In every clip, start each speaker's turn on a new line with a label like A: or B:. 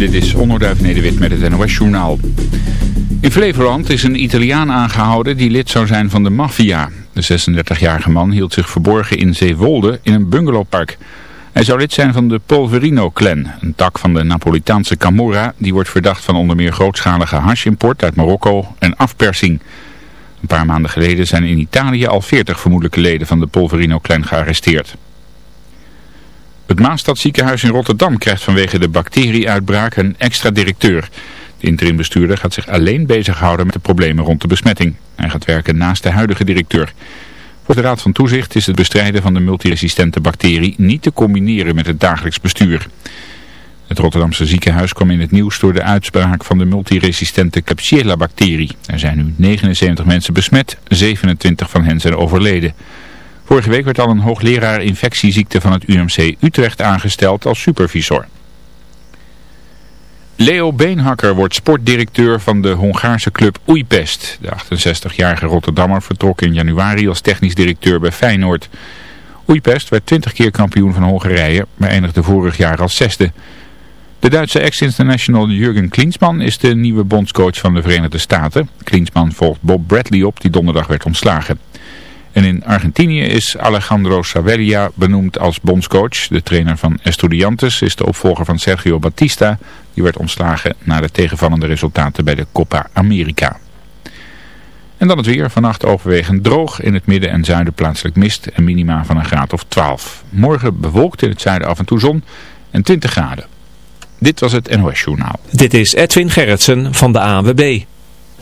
A: Dit is Onderduif Nederwit met het NOS Journaal. In Flevoland is een Italiaan aangehouden die lid zou zijn van de maffia. De 36-jarige man hield zich verborgen in Zeewolde in een bungalowpark. Hij zou lid zijn van de Polverino-clan, een tak van de Napolitaanse Camorra... die wordt verdacht van onder meer grootschalige hashimport uit Marokko en afpersing. Een paar maanden geleden zijn in Italië al 40 vermoedelijke leden van de Polverino-clan gearresteerd. Het Maastadziekenhuis in Rotterdam krijgt vanwege de bacterieuitbraak een extra directeur. De interimbestuurder gaat zich alleen bezighouden met de problemen rond de besmetting. Hij gaat werken naast de huidige directeur. Voor de Raad van Toezicht is het bestrijden van de multiresistente bacterie niet te combineren met het dagelijks bestuur. Het Rotterdamse ziekenhuis kwam in het nieuws door de uitspraak van de multiresistente Klebsiella-bacterie. Er zijn nu 79 mensen besmet, 27 van hen zijn overleden. Vorige week werd al een hoogleraar infectieziekte van het UMC Utrecht aangesteld als supervisor. Leo Beenhakker wordt sportdirecteur van de Hongaarse club Oeipest. De 68-jarige Rotterdammer vertrok in januari als technisch directeur bij Feyenoord. Oeipest werd 20 keer kampioen van Hongarije, maar eindigde vorig jaar als zesde. De Duitse ex-international Jurgen Klinsmann is de nieuwe bondscoach van de Verenigde Staten. Klinsmann volgt Bob Bradley op, die donderdag werd ontslagen. En in Argentinië is Alejandro Savelia benoemd als bondscoach. De trainer van Estudiantes is de opvolger van Sergio Batista. Die werd ontslagen na de tegenvallende resultaten bij de Copa America. En dan het weer. Vannacht overwegend droog. In het midden en zuiden plaatselijk mist en minima van een graad of 12. Morgen bewolkt in het zuiden af en toe zon en 20 graden. Dit was het NOS Journaal.
B: Dit is Edwin Gerritsen van de ANWB.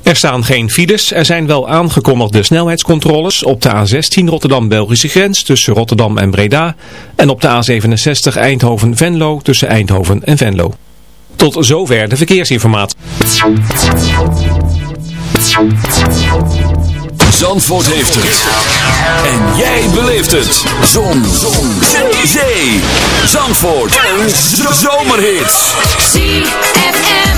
B: Er staan geen files. Er zijn wel aangekondigde snelheidscontroles op de A16 Rotterdam-Belgische grens tussen Rotterdam en Breda. En op de A67 Eindhoven-Venlo tussen Eindhoven en Venlo. Tot zover de verkeersinformatie.
C: Zandvoort heeft het. En jij beleeft het. Zon. Zon. Zee. Zandvoort. Een zomerhit.
D: ZFM.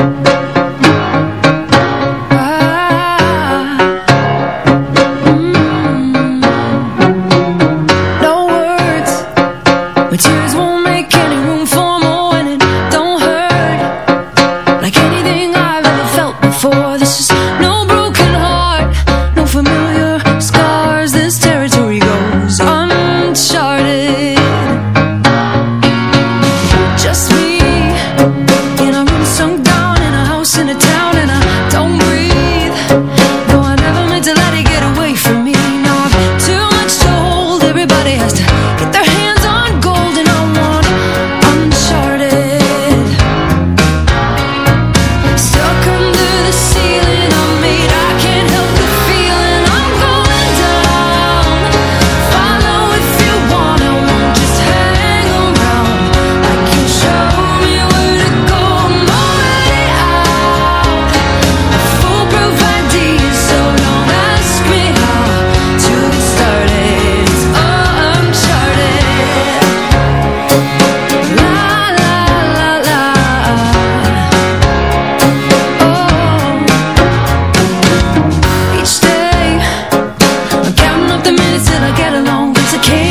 D: get along with the
C: king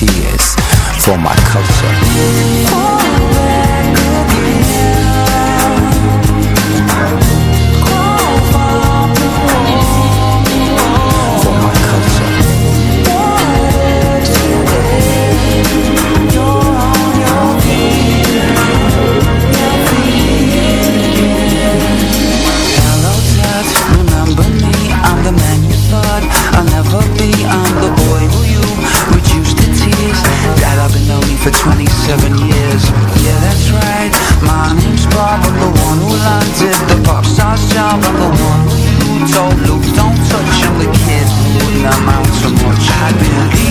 E: tears for my culture. for
F: 27 years. Yeah, that's right. My name's Bob, I'm the one who landed The pop star's job, I'm the one who told Luke Don't touch, I'm the kid wouldn't amount to much I believe.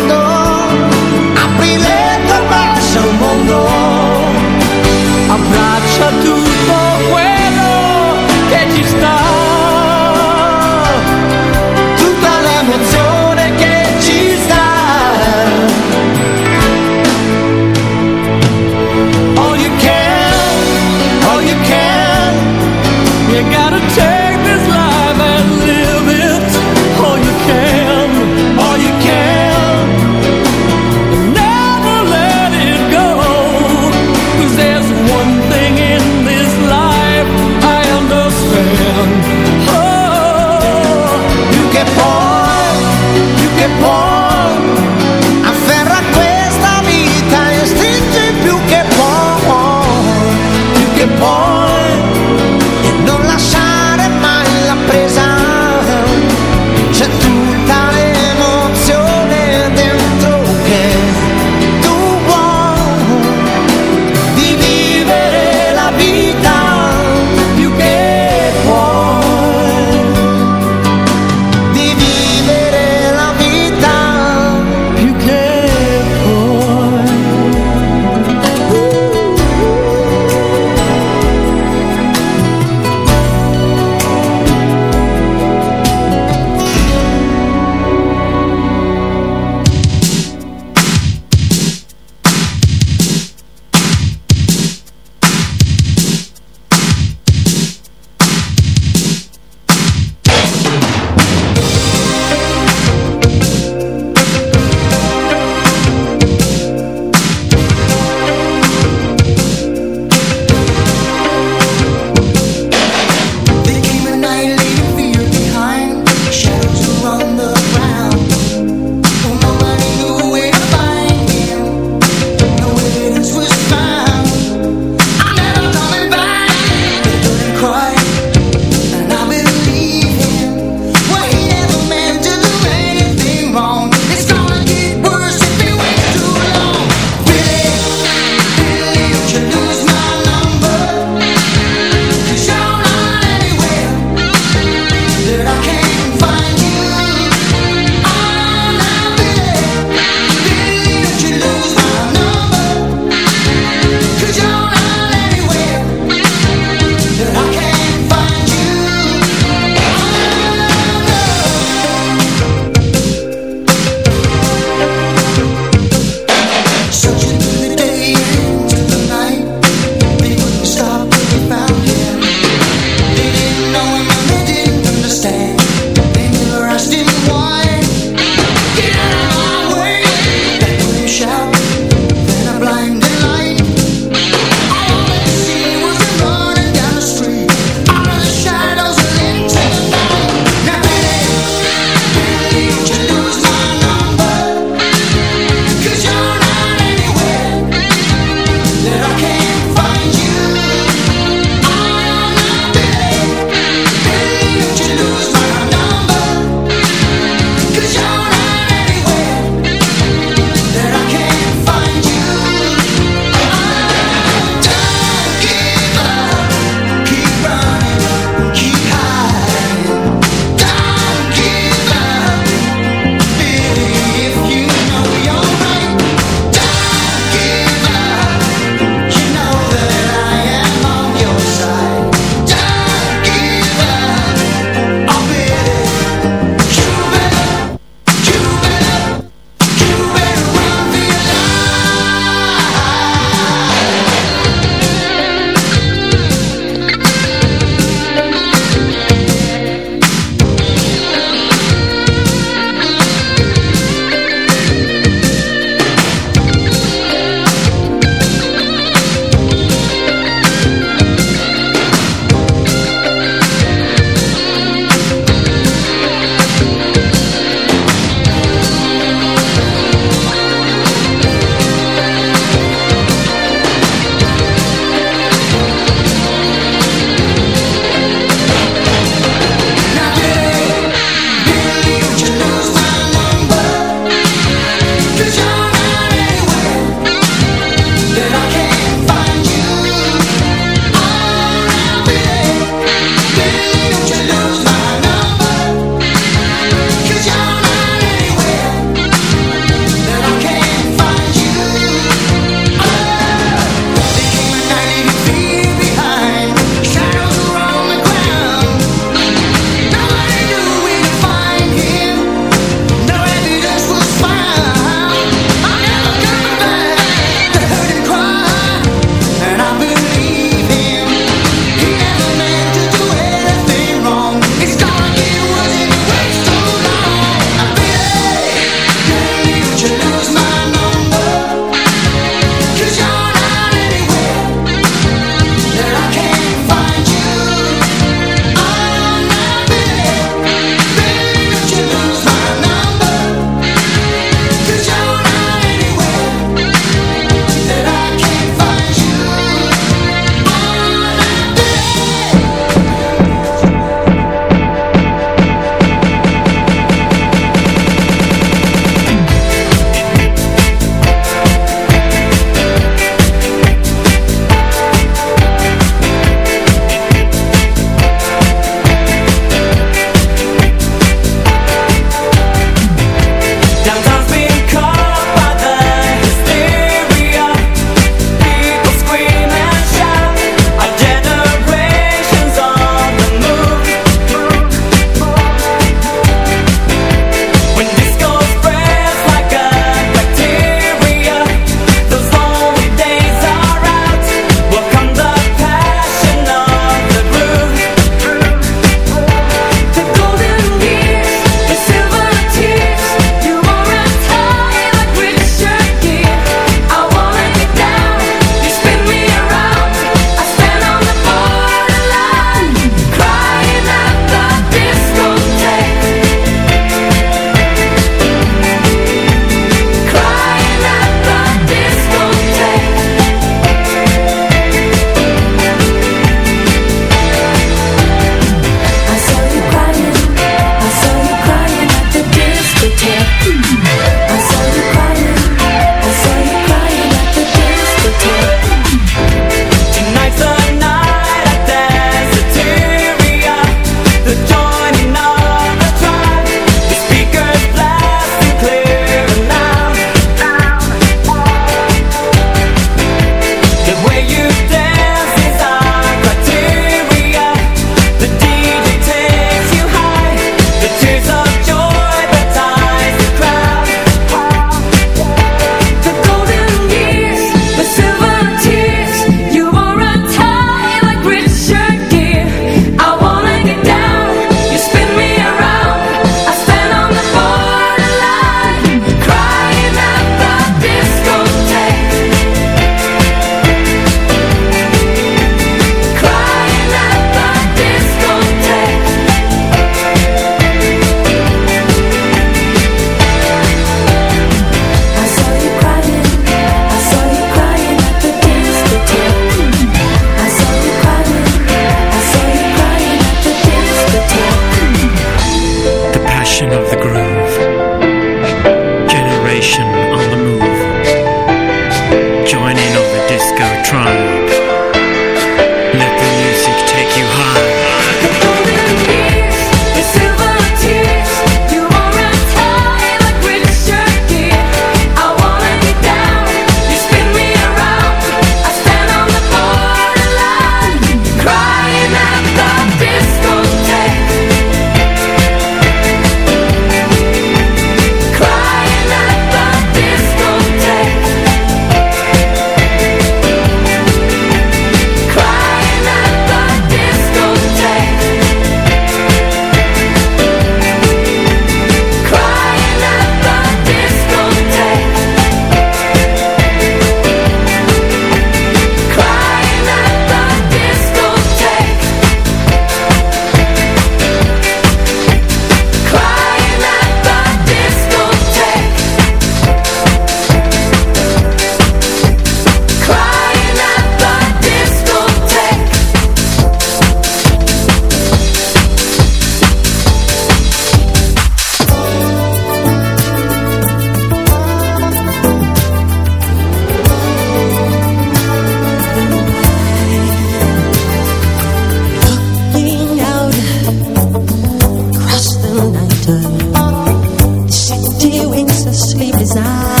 G: still in
C: such sleep sleepless out.